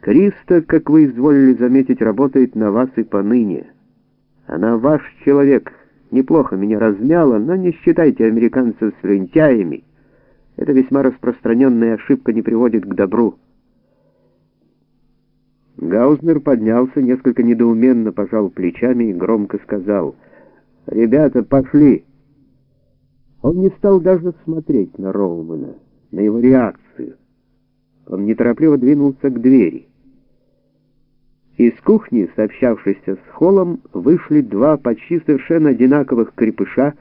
Криста, как вы изволили заметить, работает на вас и поныне. Она ваш человек. Неплохо меня размяла, но не считайте американцев с лентяями. Эта весьма распространенная ошибка не приводит к добру. Гаузнер поднялся, несколько недоуменно пожал плечами и громко сказал, «Ребята, пошли!» Он не стал даже смотреть на Роумана, на его реакцию. Он неторопливо двинулся к двери. Из кухни, сообщавшейся с холлом, вышли два почти совершенно одинаковых крепыша,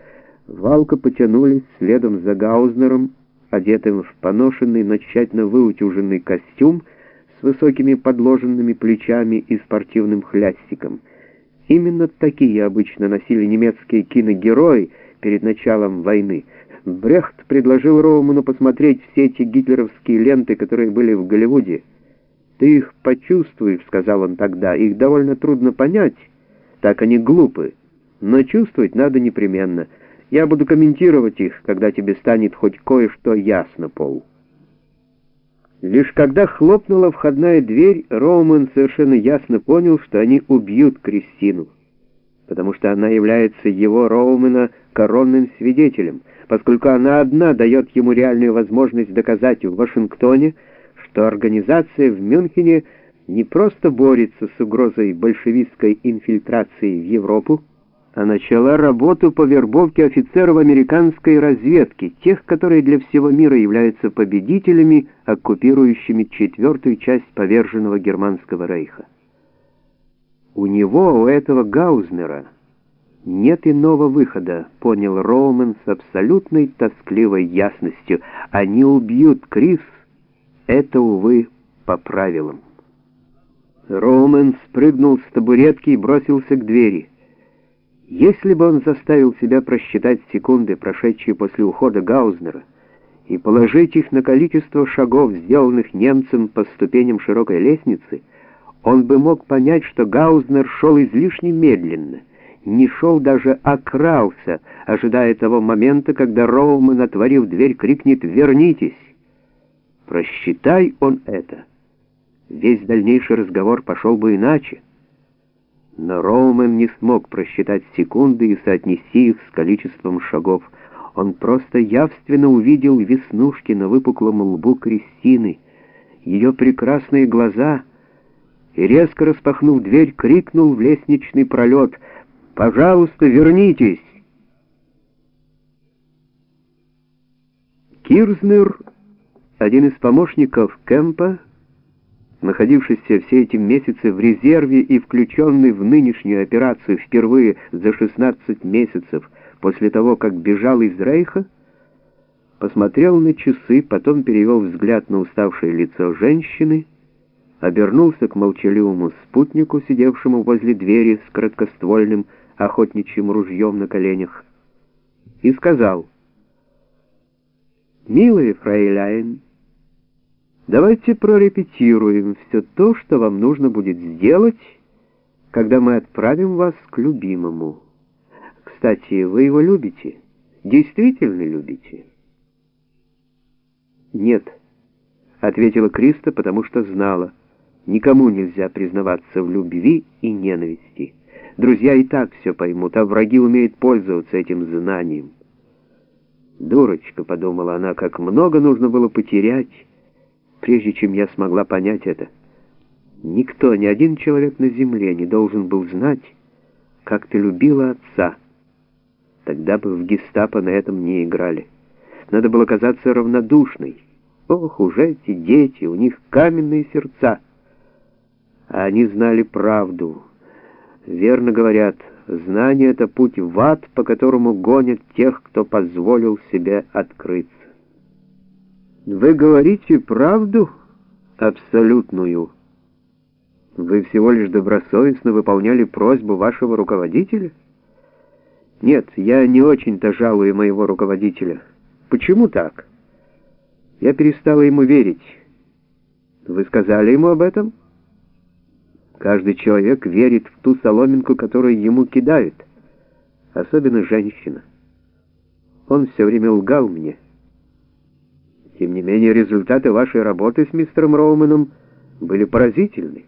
валко потянулись следом за Гаузнером, одетым в поношенный, но тщательно выутюженный костюм с высокими подложенными плечами и спортивным хлястиком. Именно такие обычно носили немецкие киногерои перед началом войны. Брехт предложил Роуману посмотреть все эти гитлеровские ленты, которые были в Голливуде. «Ты их почувствуешь», — сказал он тогда, — «их довольно трудно понять, так они глупы, но чувствовать надо непременно». Я буду комментировать их, когда тебе станет хоть кое-что ясно, Пол. Лишь когда хлопнула входная дверь, Роуман совершенно ясно понял, что они убьют Кристину, потому что она является его, Роумана, коронным свидетелем, поскольку она одна дает ему реальную возможность доказать в Вашингтоне, что организация в Мюнхене не просто борется с угрозой большевистской инфильтрации в Европу, а начала работу по вербовке офицеров американской разведки, тех, которые для всего мира являются победителями, оккупирующими четвертую часть поверженного германского рейха. У него, у этого Гаузнера, нет иного выхода, понял Роумен с абсолютной тоскливой ясностью. Они убьют Крис, это, увы, по правилам. Роумен спрыгнул с табуретки и бросился к двери. Если бы он заставил себя просчитать секунды, прошедшие после ухода Гаузнера, и положить их на количество шагов, сделанных немцем по ступеням широкой лестницы, он бы мог понять, что Гаузнер шел излишне медленно, не шел даже, а крался, ожидая того момента, когда Роуман, отворив дверь, крикнет «Вернитесь!». Просчитай он это. Весь дальнейший разговор пошел бы иначе. Но Роумен не смог просчитать секунды и соотнести их с количеством шагов. Он просто явственно увидел веснушки на выпуклом лбу Кристины, ее прекрасные глаза, и, резко распахнув дверь, крикнул в лестничный пролет «Пожалуйста, вернитесь!» Кирзнер, один из помощников Кэмпа, находившийся все эти месяцы в резерве и включенный в нынешнюю операцию впервые за 16 месяцев после того, как бежал из Рейха, посмотрел на часы, потом перевел взгляд на уставшее лицо женщины, обернулся к молчаливому спутнику, сидевшему возле двери с краткоствольным охотничьим ружьем на коленях, и сказал, «Милый фрейляйн, Давайте прорепетируем все то, что вам нужно будет сделать, когда мы отправим вас к любимому. Кстати, вы его любите? Действительно любите? Нет, ответила Криста, потому что знала. Никому нельзя признаваться в любви и ненависти. Друзья и так все поймут, а враги умеют пользоваться этим знанием. «Дурочка», — подумала она, — «как много нужно было потерять» прежде чем я смогла понять это. Никто, ни один человек на земле не должен был знать, как ты любила отца. Тогда бы в гестапо на этом не играли. Надо было казаться равнодушной. Ох, уже эти дети, у них каменные сердца. А они знали правду. Верно говорят, знание — это путь в ад, по которому гонят тех, кто позволил себе открыться. Вы говорите правду абсолютную. Вы всего лишь добросовестно выполняли просьбу вашего руководителя? Нет, я не очень-то жалую моего руководителя. Почему так? Я перестала ему верить. Вы сказали ему об этом? Каждый человек верит в ту соломинку, которую ему кидают, особенно женщина. Он все время лгал мне. Тем не менее, результаты вашей работы с мистером Роуманом были поразительны.